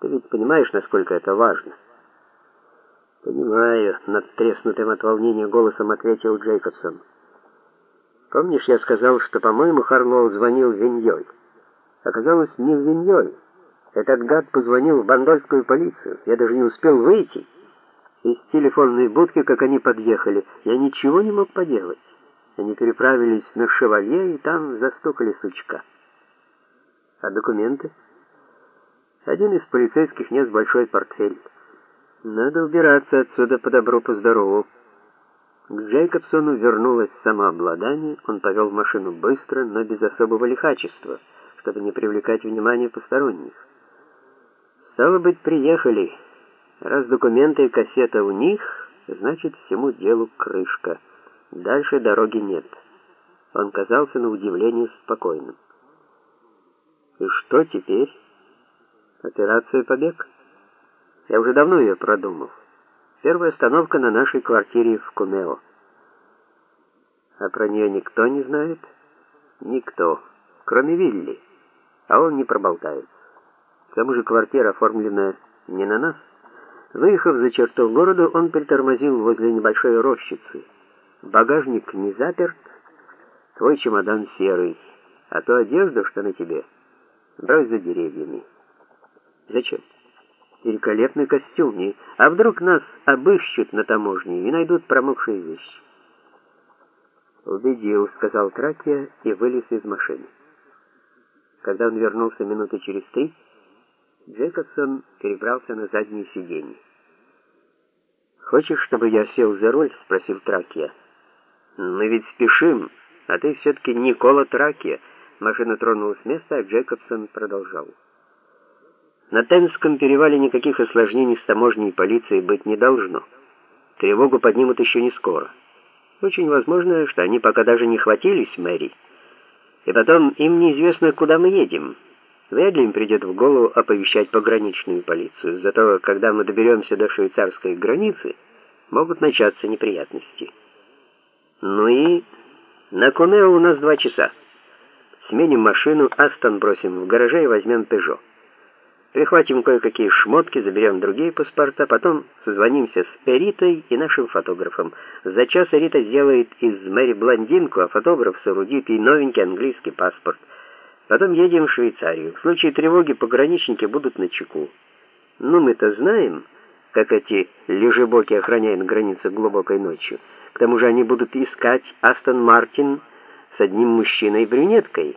Ты ведь понимаешь, насколько это важно?» «Понимаю», — надтреснутым от волнения голосом ответил Джейкобсон. «Помнишь, я сказал, что, по-моему, Харлоу звонил в Виньоль? Оказалось, не в Виньоль. Этот гад позвонил в бандольскую полицию. Я даже не успел выйти. Из телефонной будки, как они подъехали, я ничего не мог поделать. Они переправились на Шевалье и там застукали сучка. А документы? Один из полицейских нес большой портфель. Надо убираться отсюда по добру, по здорову. К Джейкобсону вернулось самообладание, он повел машину быстро, но без особого лихачества, чтобы не привлекать внимание посторонних. Стало быть, приехали. Раз документы и кассета у них, значит, всему делу крышка. Дальше дороги нет. Он казался на удивление спокойным. И что теперь? Операция «Побег»? Я уже давно ее продумал. Первая остановка на нашей квартире в Кумео. А про нее никто не знает? Никто, кроме Вилли. А он не проболтается. К тому же квартира оформлена не на нас. Выехав за черту города, он притормозил возле небольшой рощицы. Багажник не заперт, твой чемодан серый, а то одежда, что на тебе, брось за деревьями. Зачем? великолепный костюм, и... а вдруг нас обыщут на таможне и найдут промокшие вещи? «Убедил», — сказал Тракия и вылез из машины. Когда он вернулся минуты через три, Джекобсон перебрался на заднее сиденье. «Хочешь, чтобы я сел за руль?» — спросил Тракия. «Мы ведь спешим, а ты все-таки Никола Тракия». Машина тронулась с места, а Джекобсон продолжал. На Темском перевале никаких осложнений с таможней и полицией быть не должно. Тревогу поднимут еще не скоро. Очень возможно, что они пока даже не хватились Мэри. И потом им неизвестно, куда мы едем. Вряд ли им придет в голову оповещать пограничную полицию. Зато, когда мы доберемся до швейцарской границы, могут начаться неприятности. Ну и на Кунео у нас два часа. Сменим машину, Астон бросим в гараже и возьмем Пежо. Прихватим кое-какие шмотки, заберем другие паспорта, потом созвонимся с Эритой и нашим фотографом. За час Эрита сделает из Мэри блондинку, а фотограф соорудит ей новенький английский паспорт. Потом едем в Швейцарию. В случае тревоги пограничники будут на чеку. Ну, мы-то знаем, как эти лежебоки охраняют границы глубокой ночью. К тому же они будут искать Астон Мартин с одним мужчиной-брюнеткой.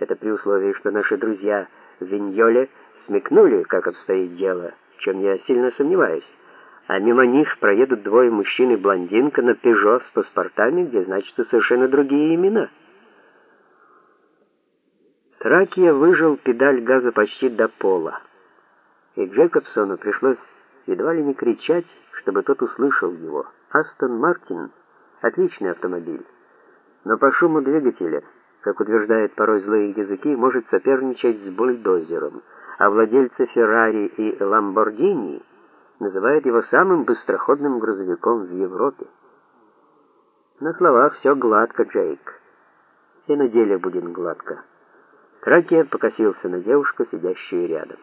Это при условии, что наши друзья в Виньоле смекнули, как обстоит дело, в чем я сильно сомневаюсь. А мимо них проедут двое мужчин и блондинка на «Пежо» с паспортами, где значатся совершенно другие имена. Тракия выжил педаль газа почти до пола, и Джекобсону пришлось едва ли не кричать, чтобы тот услышал его. «Астон Мартин» — отличный автомобиль, но по шуму двигателя, как утверждают порой злые языки, может соперничать с бульдозером — а владельцы Феррари и Ламборгини называют его самым быстроходным грузовиком в Европе. На словах все гладко, Джейк. И на деле будет гладко. Тракия покосился на девушку, сидящую рядом.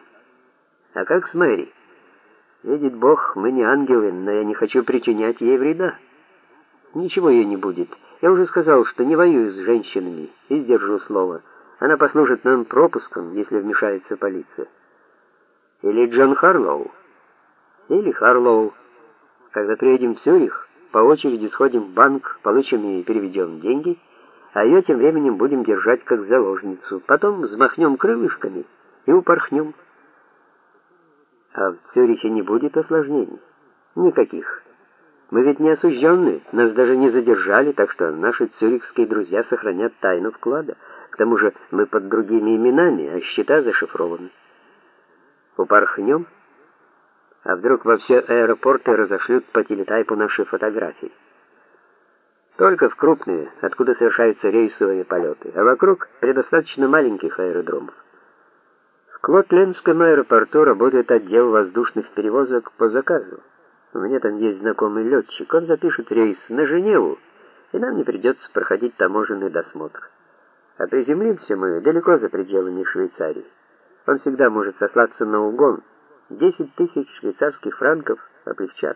А как с Мэри? Видит Бог, мы не ангелы, но я не хочу причинять ей вреда. Ничего ей не будет. Я уже сказал, что не воюю с женщинами и сдержу слово. Она послужит нам пропуском, если вмешается полиция. Или Джон Харлоу. Или Харлоу. Когда приедем в Цюрих, по очереди сходим в банк, получим и переведем деньги, а ее тем временем будем держать как заложницу. Потом взмахнем крылышками и упорхнем. А в Цюрихе не будет осложнений. Никаких. Мы ведь не осужденные, нас даже не задержали, так что наши цюрихские друзья сохранят тайну вклада. К тому же мы под другими именами, а счета зашифрованы. Упорхнем? А вдруг во все аэропорты разошлют по телетайпу наши фотографии? Только в крупные, откуда совершаются рейсовые полеты, а вокруг предостаточно маленьких аэродромов. В Клотлендском аэропорту работает отдел воздушных перевозок по заказу. У меня там есть знакомый летчик, он запишет рейс на Женеву, и нам не придется проходить таможенный досмотр. А приземлимся мы далеко за пределами Швейцарии. Он всегда может сослаться на угон, 10 тысяч швейцарских франков облегчат.